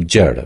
जड़